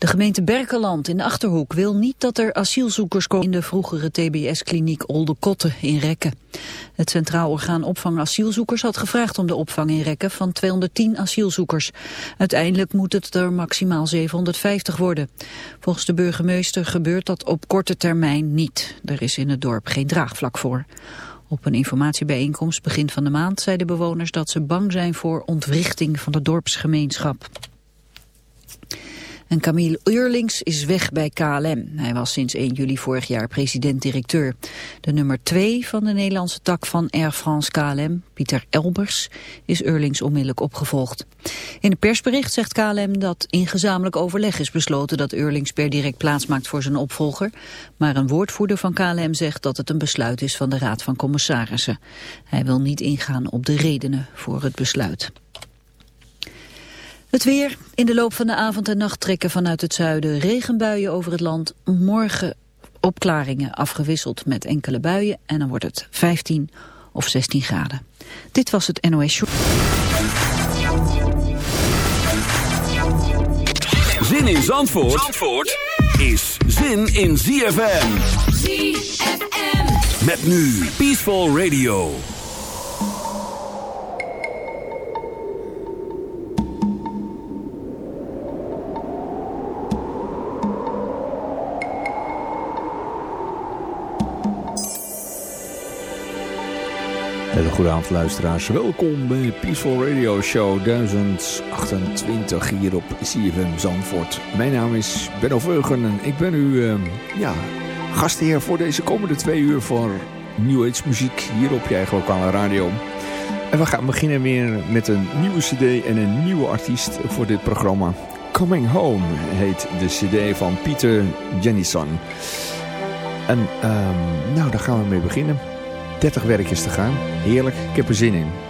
De gemeente Berkeland in de Achterhoek wil niet dat er asielzoekers komen in de vroegere TBS-kliniek Olde Kotten in Rekken. Het Centraal Orgaan Opvang Asielzoekers had gevraagd om de opvang in Rekken van 210 asielzoekers. Uiteindelijk moet het er maximaal 750 worden. Volgens de burgemeester gebeurt dat op korte termijn niet. Er is in het dorp geen draagvlak voor. Op een informatiebijeenkomst begin van de maand zeiden bewoners dat ze bang zijn voor ontwrichting van de dorpsgemeenschap. En Camille Eurlings is weg bij KLM. Hij was sinds 1 juli vorig jaar president-directeur. De nummer 2 van de Nederlandse tak van Air France KLM, Pieter Elbers, is Eurlings onmiddellijk opgevolgd. In een persbericht zegt KLM dat in gezamenlijk overleg is besloten dat Eurlings per direct plaatsmaakt voor zijn opvolger. Maar een woordvoerder van KLM zegt dat het een besluit is van de Raad van Commissarissen. Hij wil niet ingaan op de redenen voor het besluit. Het weer. In de loop van de avond en nacht trekken vanuit het zuiden regenbuien over het land. Morgen opklaringen afgewisseld met enkele buien. En dan wordt het 15 of 16 graden. Dit was het NOS Show. Zin in Zandvoort, Zandvoort is zin in ZFM. ZFM. Met nu Peaceful Radio. Hele goede avond luisteraars. Welkom bij Peaceful Radio Show 1028 hier op CFM Zandvoort. Mijn naam is Benno Veugen en ik ben uw uh, ja, gastheer voor deze komende twee uur voor New Age muziek hier op je eigen lokale radio. En we gaan beginnen weer met een nieuwe cd en een nieuwe artiest voor dit programma. Coming Home heet de cd van Pieter Jennison. En um, nou, daar gaan we mee beginnen. 30 werkjes te gaan. Heerlijk, ik heb er zin in.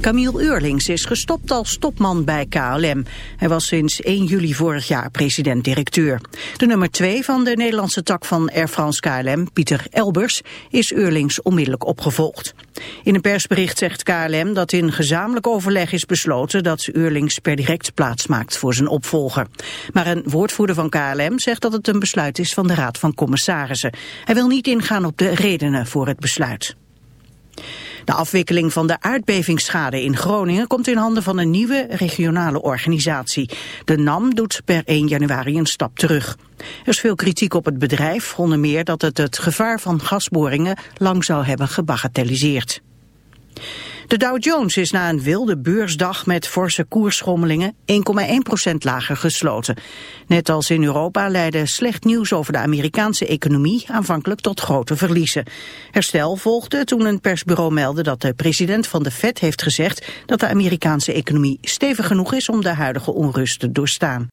Camille Eurlings is gestopt als topman bij KLM. Hij was sinds 1 juli vorig jaar president-directeur. De nummer 2 van de Nederlandse tak van Air France KLM, Pieter Elbers, is Eurlings onmiddellijk opgevolgd. In een persbericht zegt KLM dat in gezamenlijk overleg is besloten dat Eurlings per direct plaatsmaakt voor zijn opvolger. Maar een woordvoerder van KLM zegt dat het een besluit is van de Raad van Commissarissen. Hij wil niet ingaan op de redenen voor het besluit. De afwikkeling van de aardbevingsschade in Groningen komt in handen van een nieuwe regionale organisatie. De NAM doet per 1 januari een stap terug. Er is veel kritiek op het bedrijf, onder meer dat het het gevaar van gasboringen lang zou hebben gebagatelliseerd. De Dow Jones is na een wilde beursdag met forse koersschommelingen 1,1% lager gesloten. Net als in Europa leidde slecht nieuws over de Amerikaanse economie aanvankelijk tot grote verliezen. Herstel volgde toen een persbureau meldde dat de president van de Fed heeft gezegd dat de Amerikaanse economie stevig genoeg is om de huidige onrust te doorstaan.